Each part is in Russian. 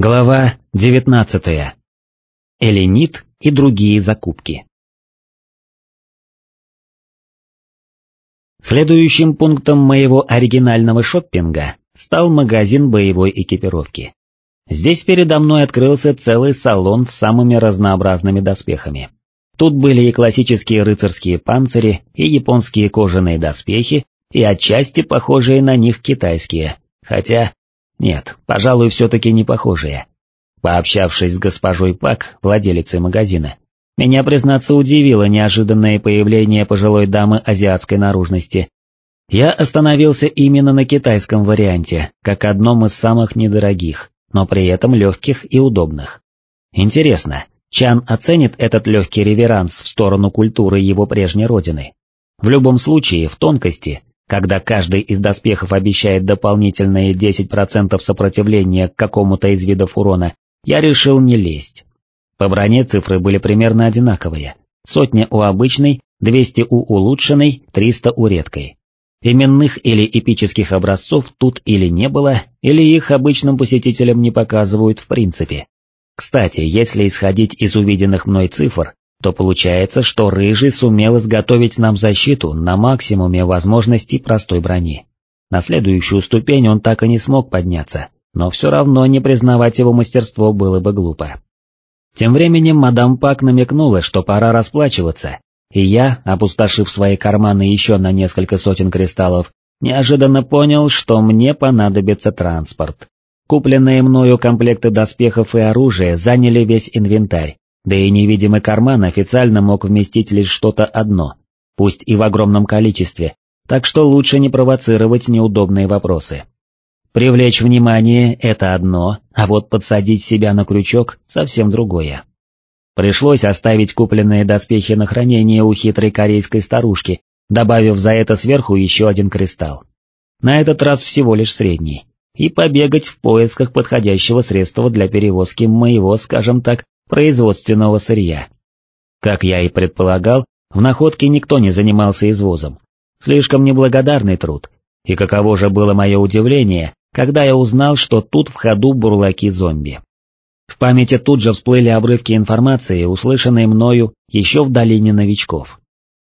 Глава 19. Эленит и другие закупки. Следующим пунктом моего оригинального шоппинга стал магазин боевой экипировки. Здесь передо мной открылся целый салон с самыми разнообразными доспехами. Тут были и классические рыцарские панцири, и японские кожаные доспехи, и отчасти похожие на них китайские, хотя нет, пожалуй, все-таки не похожие. Пообщавшись с госпожой Пак, владелицей магазина, меня, признаться, удивило неожиданное появление пожилой дамы азиатской наружности. Я остановился именно на китайском варианте, как одном из самых недорогих, но при этом легких и удобных. Интересно, Чан оценит этот легкий реверанс в сторону культуры его прежней родины? В любом случае, в тонкости, когда каждый из доспехов обещает дополнительные 10% сопротивления к какому-то из видов урона, я решил не лезть. По броне цифры были примерно одинаковые. Сотня у обычной, 200 у улучшенной, 300 у редкой. Именных или эпических образцов тут или не было, или их обычным посетителям не показывают в принципе. Кстати, если исходить из увиденных мной цифр, то получается, что Рыжий сумел изготовить нам защиту на максимуме возможностей простой брони. На следующую ступень он так и не смог подняться, но все равно не признавать его мастерство было бы глупо. Тем временем мадам Пак намекнула, что пора расплачиваться, и я, опустошив свои карманы еще на несколько сотен кристаллов, неожиданно понял, что мне понадобится транспорт. Купленные мною комплекты доспехов и оружия заняли весь инвентарь, да и невидимый карман официально мог вместить лишь что-то одно, пусть и в огромном количестве, так что лучше не провоцировать неудобные вопросы. Привлечь внимание — это одно, а вот подсадить себя на крючок — совсем другое. Пришлось оставить купленные доспехи на хранение у хитрой корейской старушки, добавив за это сверху еще один кристалл. На этот раз всего лишь средний. И побегать в поисках подходящего средства для перевозки моего, скажем так, производственного сырья. Как я и предполагал, в находке никто не занимался извозом. Слишком неблагодарный труд. И каково же было мое удивление, когда я узнал, что тут в ходу бурлаки-зомби. В памяти тут же всплыли обрывки информации, услышанные мною еще в долине новичков.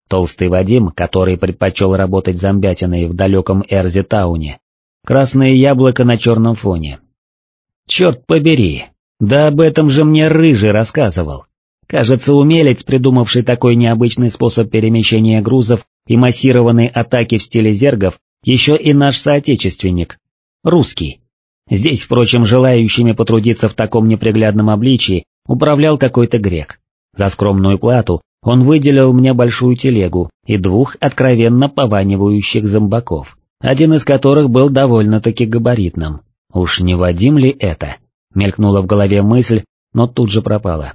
Толстый Вадим, который предпочел работать зомбятиной в далеком Эрзи-тауне. Красное яблоко на черном фоне. Черт побери, да об этом же мне Рыжий рассказывал. Кажется, умелец, придумавший такой необычный способ перемещения грузов и массированной атаки в стиле зергов, еще и наш соотечественник, русский. Здесь, впрочем, желающими потрудиться в таком неприглядном обличии управлял какой-то грек. За скромную плату он выделил мне большую телегу и двух откровенно пованивающих зомбаков, один из которых был довольно-таки габаритным. Уж не Вадим ли это? Мелькнула в голове мысль, но тут же пропала.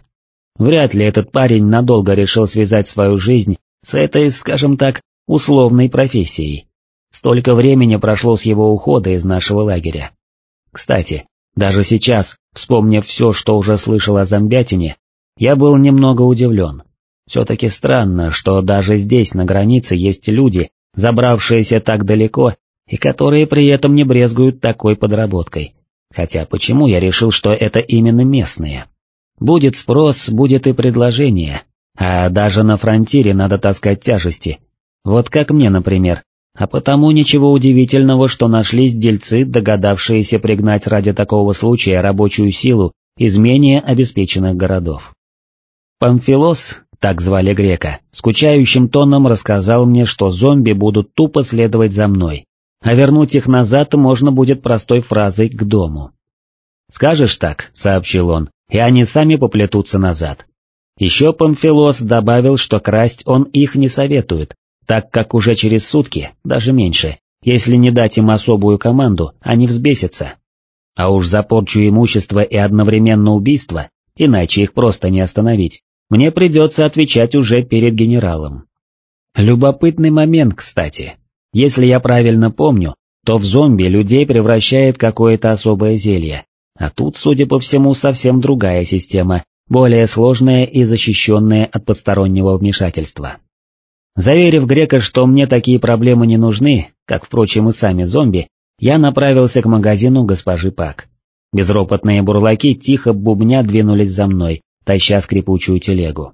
Вряд ли этот парень надолго решил связать свою жизнь с этой, скажем так, условной профессией. Столько времени прошло с его ухода из нашего лагеря. Кстати, даже сейчас, вспомнив все, что уже слышал о зомбятине, я был немного удивлен. Все-таки странно, что даже здесь, на границе, есть люди, забравшиеся так далеко и которые при этом не брезгуют такой подработкой. Хотя почему я решил, что это именно местные? Будет спрос, будет и предложение, а даже на фронтире надо таскать тяжести. Вот как мне, например, а потому ничего удивительного, что нашлись дельцы, догадавшиеся пригнать ради такого случая рабочую силу из менее обеспеченных городов. Памфилос, так звали грека, скучающим тоном рассказал мне, что зомби будут тупо следовать за мной, а вернуть их назад можно будет простой фразой «к дому». «Скажешь так», — сообщил он, — «и они сами поплетутся назад». Еще Памфилос добавил, что красть он их не советует, так как уже через сутки, даже меньше, если не дать им особую команду, они взбесятся. А уж за порчу имущества и одновременно убийство, иначе их просто не остановить, мне придется отвечать уже перед генералом. Любопытный момент, кстати. Если я правильно помню, то в зомби людей превращает какое-то особое зелье, а тут, судя по всему, совсем другая система, более сложная и защищенная от постороннего вмешательства. Заверив грека, что мне такие проблемы не нужны, как, впрочем, и сами зомби, я направился к магазину госпожи Пак. Безропотные бурлаки тихо бубня двинулись за мной, таща скрипучую телегу.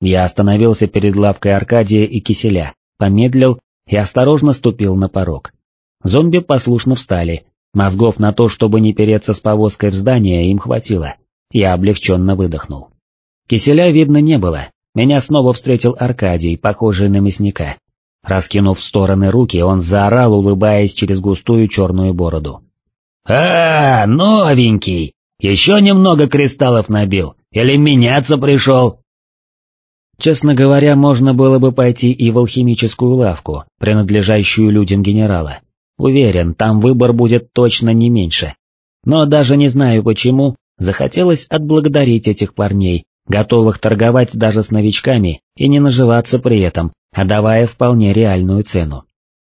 Я остановился перед лавкой Аркадия и Киселя, помедлил и осторожно ступил на порог. Зомби послушно встали, мозгов на то, чтобы не переться с повозкой в здание, им хватило. Я облегченно выдохнул. Киселя видно не было, меня снова встретил Аркадий, похожий на мясника. Раскинув в стороны руки, он заорал, улыбаясь через густую черную бороду. «А, новенький! Еще немного кристаллов набил, или меняться пришел?» Честно говоря, можно было бы пойти и в алхимическую лавку, принадлежащую людям генерала. Уверен, там выбор будет точно не меньше. Но даже не знаю почему, захотелось отблагодарить этих парней, готовых торговать даже с новичками и не наживаться при этом, а давая вполне реальную цену.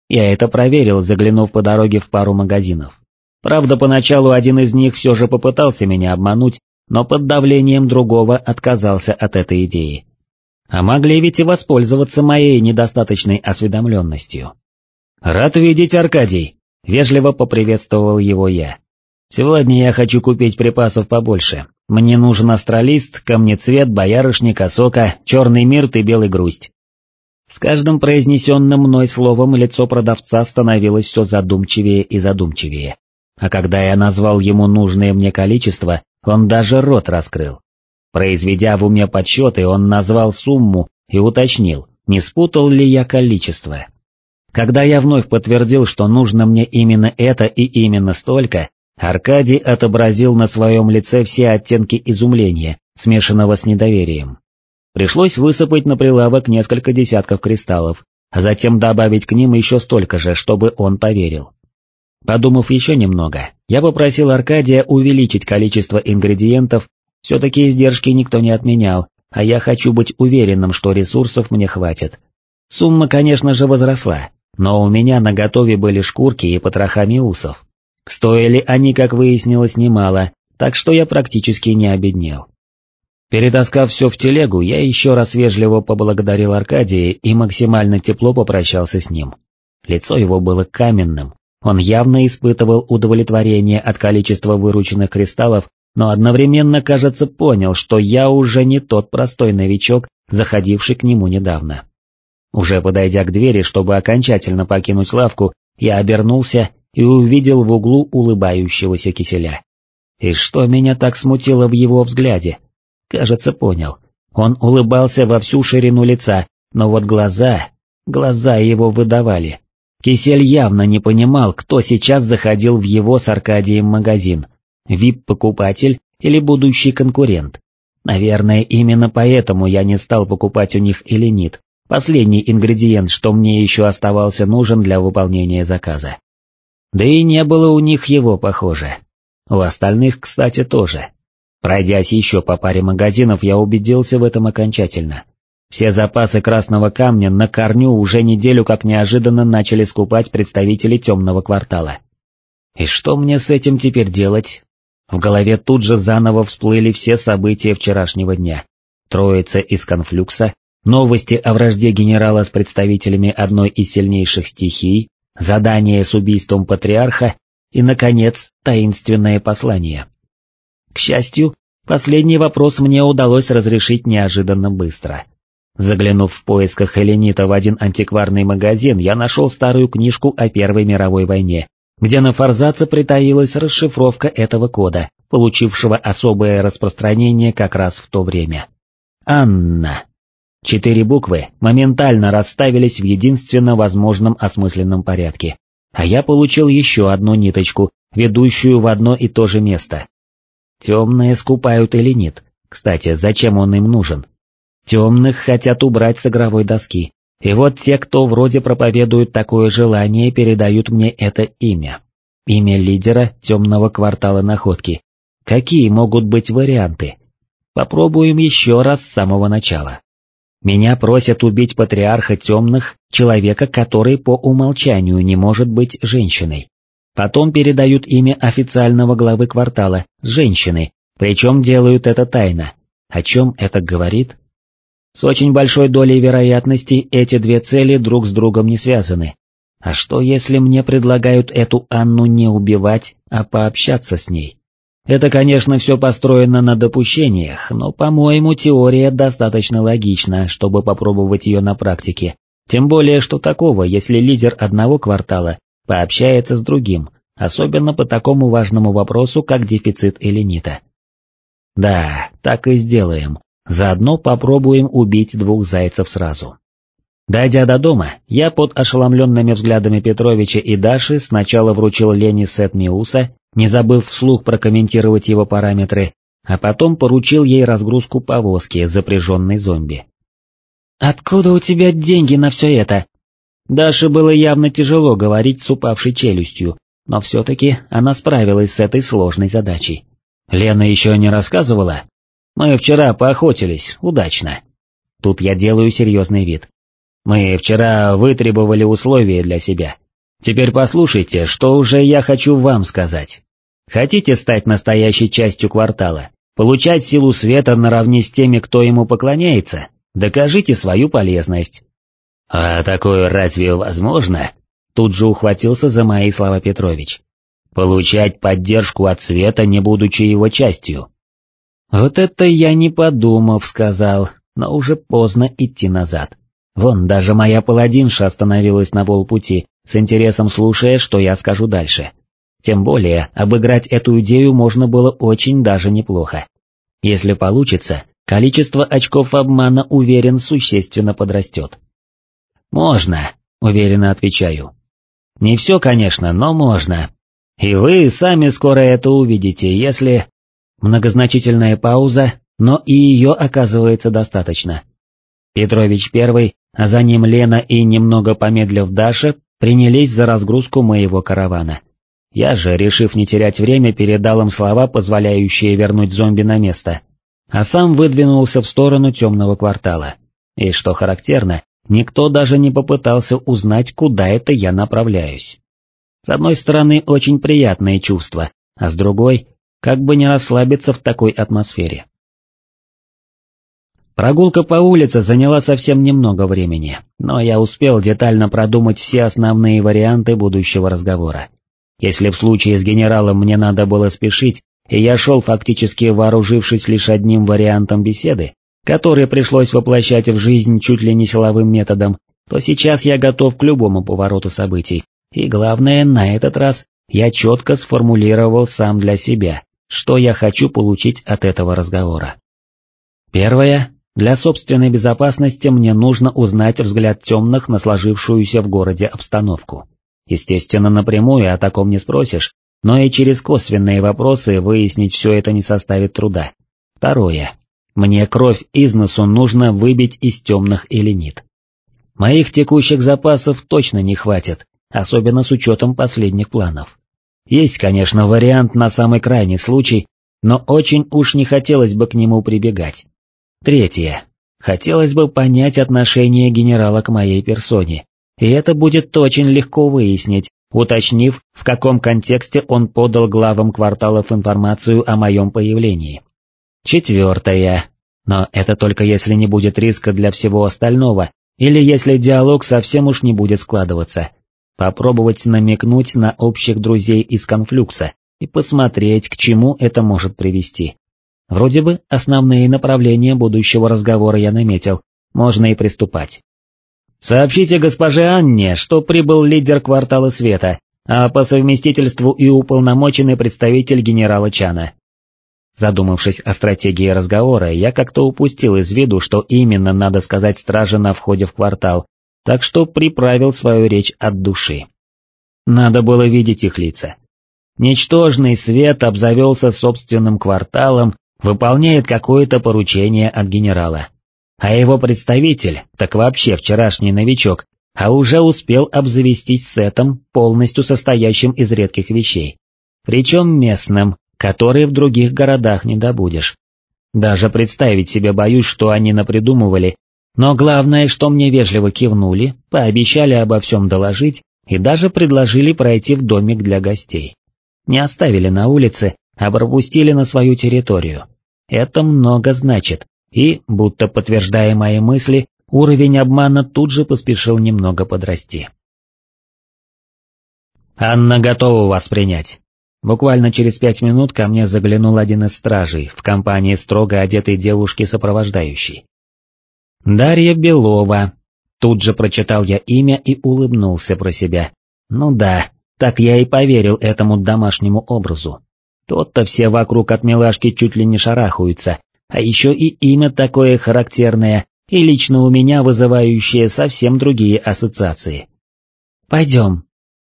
Я это проверил, заглянув по дороге в пару магазинов. Правда, поначалу один из них все же попытался меня обмануть, но под давлением другого отказался от этой идеи. А могли ведь и воспользоваться моей недостаточной осведомленностью. «Рад видеть, Аркадий!» — вежливо поприветствовал его я. «Сегодня я хочу купить припасов побольше. Мне нужен астралист, камнецвет, боярышник, осока, черный мирт и белый грусть». С каждым произнесенным мной словом лицо продавца становилось все задумчивее и задумчивее. А когда я назвал ему нужное мне количество, он даже рот раскрыл. Произведя в уме подсчеты, он назвал сумму и уточнил, не спутал ли я количество. Когда я вновь подтвердил, что нужно мне именно это и именно столько, Аркадий отобразил на своем лице все оттенки изумления, смешанного с недоверием. Пришлось высыпать на прилавок несколько десятков кристаллов, а затем добавить к ним еще столько же, чтобы он поверил. Подумав еще немного, я попросил Аркадия увеличить количество ингредиентов все-таки издержки никто не отменял, а я хочу быть уверенным, что ресурсов мне хватит. Сумма, конечно же, возросла, но у меня на готове были шкурки и потроха миусов. Стоили они, как выяснилось, немало, так что я практически не обеднел. Перетаскав все в телегу, я еще раз вежливо поблагодарил Аркадия и максимально тепло попрощался с ним. Лицо его было каменным, он явно испытывал удовлетворение от количества вырученных кристаллов но одновременно, кажется, понял, что я уже не тот простой новичок, заходивший к нему недавно. Уже подойдя к двери, чтобы окончательно покинуть лавку, я обернулся и увидел в углу улыбающегося киселя. И что меня так смутило в его взгляде? Кажется, понял. Он улыбался во всю ширину лица, но вот глаза... Глаза его выдавали. Кисель явно не понимал, кто сейчас заходил в его с Аркадием магазин, вип-покупатель или будущий конкурент. Наверное, именно поэтому я не стал покупать у них эленит, последний ингредиент, что мне еще оставался нужен для выполнения заказа. Да и не было у них его, похоже. У остальных, кстати, тоже. Пройдясь еще по паре магазинов, я убедился в этом окончательно. Все запасы красного камня на корню уже неделю как неожиданно начали скупать представители темного квартала. И что мне с этим теперь делать? В голове тут же заново всплыли все события вчерашнего дня. Троица из конфлюкса, новости о вражде генерала с представителями одной из сильнейших стихий, задание с убийством патриарха и, наконец, таинственное послание. К счастью, последний вопрос мне удалось разрешить неожиданно быстро. Заглянув в поисках Хеленита в один антикварный магазин, я нашел старую книжку о Первой мировой войне где на форзаце притаилась расшифровка этого кода, получившего особое распространение как раз в то время. Анна. Четыре буквы моментально расставились в единственно возможном осмысленном порядке, а я получил еще одну ниточку, ведущую в одно и то же место. Темные скупают или нет? Кстати, зачем он им нужен? Темных хотят убрать с игровой доски, и вот те, кто вроде проповедуют такое желание, передают мне это имя. Имя лидера темного квартала находки. Какие могут быть варианты? Попробуем еще раз с самого начала. Меня просят убить патриарха темных, человека, который по умолчанию не может быть женщиной. Потом передают имя официального главы квартала, женщины, причем делают это тайно. О чем это говорит? С очень большой долей вероятности эти две цели друг с другом не связаны. А что если мне предлагают эту Анну не убивать, а пообщаться с ней? Это, конечно, все построено на допущениях, но, по-моему, теория достаточно логична, чтобы попробовать ее на практике. Тем более, что такого, если лидер одного квартала пообщается с другим, особенно по такому важному вопросу, как дефицит эленита. Да, так и сделаем. Заодно попробуем убить двух зайцев сразу. Дойдя до дома, я под ошеломленными взглядами Петровича и Даши сначала вручил Лене сет Миуса, не забыв вслух прокомментировать его параметры, а потом поручил ей разгрузку повозки, запряженной зомби. «Откуда у тебя деньги на все это?» Даше было явно тяжело говорить с упавшей челюстью, но все-таки она справилась с этой сложной задачей. Лена еще не рассказывала? Мы вчера поохотились, удачно. Тут я делаю серьезный вид. Мы вчера вытребовали условия для себя. Теперь послушайте, что уже я хочу вам сказать. Хотите стать настоящей частью квартала, получать силу света наравне с теми, кто ему поклоняется? Докажите свою полезность. А такое разве возможно? Тут же ухватился за мои слова Петрович. Получать поддержку от света, не будучи его частью. Вот это я не подумав сказал, но уже поздно идти назад. Вон, даже моя паладинша остановилась на полпути, с интересом слушая, что я скажу дальше. Тем более, обыграть эту идею можно было очень даже неплохо. Если получится, количество очков обмана, уверен, существенно подрастет. «Можно», — уверенно отвечаю. «Не все, конечно, но можно. И вы сами скоро это увидите, если...» Многозначительная пауза, но и ее оказывается достаточно. Петрович первый, а за ним Лена и немного помедлив Даша, принялись за разгрузку моего каравана. Я же, решив не терять время, передал им слова, позволяющие вернуть зомби на место, а сам выдвинулся в сторону темного квартала. И что характерно, никто даже не попытался узнать, куда это я направляюсь. С одной стороны, очень приятное чувство, а с другой, как бы не расслабиться в такой атмосфере. Прогулка по улице заняла совсем немного времени, но я успел детально продумать все основные варианты будущего разговора. Если в случае с генералом мне надо было спешить, и я шел фактически вооружившись лишь одним вариантом беседы, который пришлось воплощать в жизнь чуть ли не силовым методом, то сейчас я готов к любому повороту событий, и главное, на этот раз я четко сформулировал сам для себя, что я хочу получить от этого разговора. Первое для собственной безопасности мне нужно узнать взгляд темных на сложившуюся в городе обстановку. Естественно, напрямую о таком не спросишь, но и через косвенные вопросы выяснить все это не составит труда. Второе. Мне кровь из носу нужно выбить из темных эленит. Моих текущих запасов точно не хватит, особенно с учетом последних планов. Есть, конечно, вариант на самый крайний случай, но очень уж не хотелось бы к нему прибегать. Третье. Хотелось бы понять отношение генерала к моей персоне, и это будет очень легко выяснить, уточнив, в каком контексте он подал главам кварталов информацию о моем появлении. Четвертое. Но это только если не будет риска для всего остального, или если диалог совсем уж не будет складываться. Попробовать намекнуть на общих друзей из конфлюкса и посмотреть, к чему это может привести. Вроде бы основные направления будущего разговора я наметил, можно и приступать. Сообщите госпоже Анне, что прибыл лидер квартала света, а по совместительству и уполномоченный представитель генерала Чана. Задумавшись о стратегии разговора, я как-то упустил из виду, что именно надо сказать страже на входе в квартал, так что приправил свою речь от души. Надо было видеть их лица. Ничтожный свет обзавелся собственным кварталом выполняет какое-то поручение от генерала. А его представитель, так вообще вчерашний новичок, а уже успел обзавестись сетом, полностью состоящим из редких вещей. Причем местным, которые в других городах не добудешь. Даже представить себе боюсь, что они напридумывали, но главное, что мне вежливо кивнули, пообещали обо всем доложить и даже предложили пройти в домик для гостей. Не оставили на улице, а пропустили на свою территорию. Это много значит, и, будто подтверждая мои мысли, уровень обмана тут же поспешил немного подрасти. «Анна готова вас принять. Буквально через пять минут ко мне заглянул один из стражей в компании строго одетой девушки-сопровождающей. Дарья Белова. Тут же прочитал я имя и улыбнулся про себя. Ну да, так я и поверил этому домашнему образу. Тот-то все вокруг от милашки чуть ли не шарахаются, а еще и имя такое характерное, и лично у меня вызывающее совсем другие ассоциации. «Пойдем».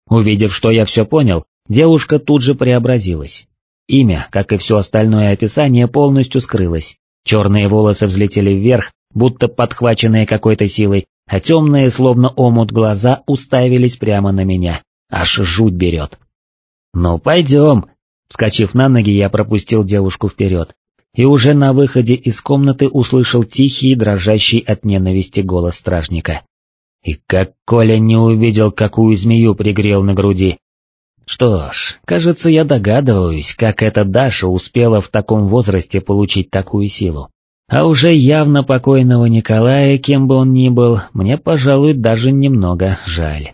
Увидев, что я все понял, девушка тут же преобразилась. Имя, как и все остальное описание, полностью скрылось. Черные волосы взлетели вверх, будто подхваченные какой-то силой, а темные, словно омут глаза, уставились прямо на меня. Аж жуть берет. «Ну пойдем!» Вскочив на ноги, я пропустил девушку вперед, и уже на выходе из комнаты услышал тихий, дрожащий от ненависти голос стражника. И как Коля не увидел, какую змею пригрел на груди. Что ж, кажется, я догадываюсь, как эта Даша успела в таком возрасте получить такую силу. А уже явно покойного Николая, кем бы он ни был, мне, пожалуй, даже немного жаль.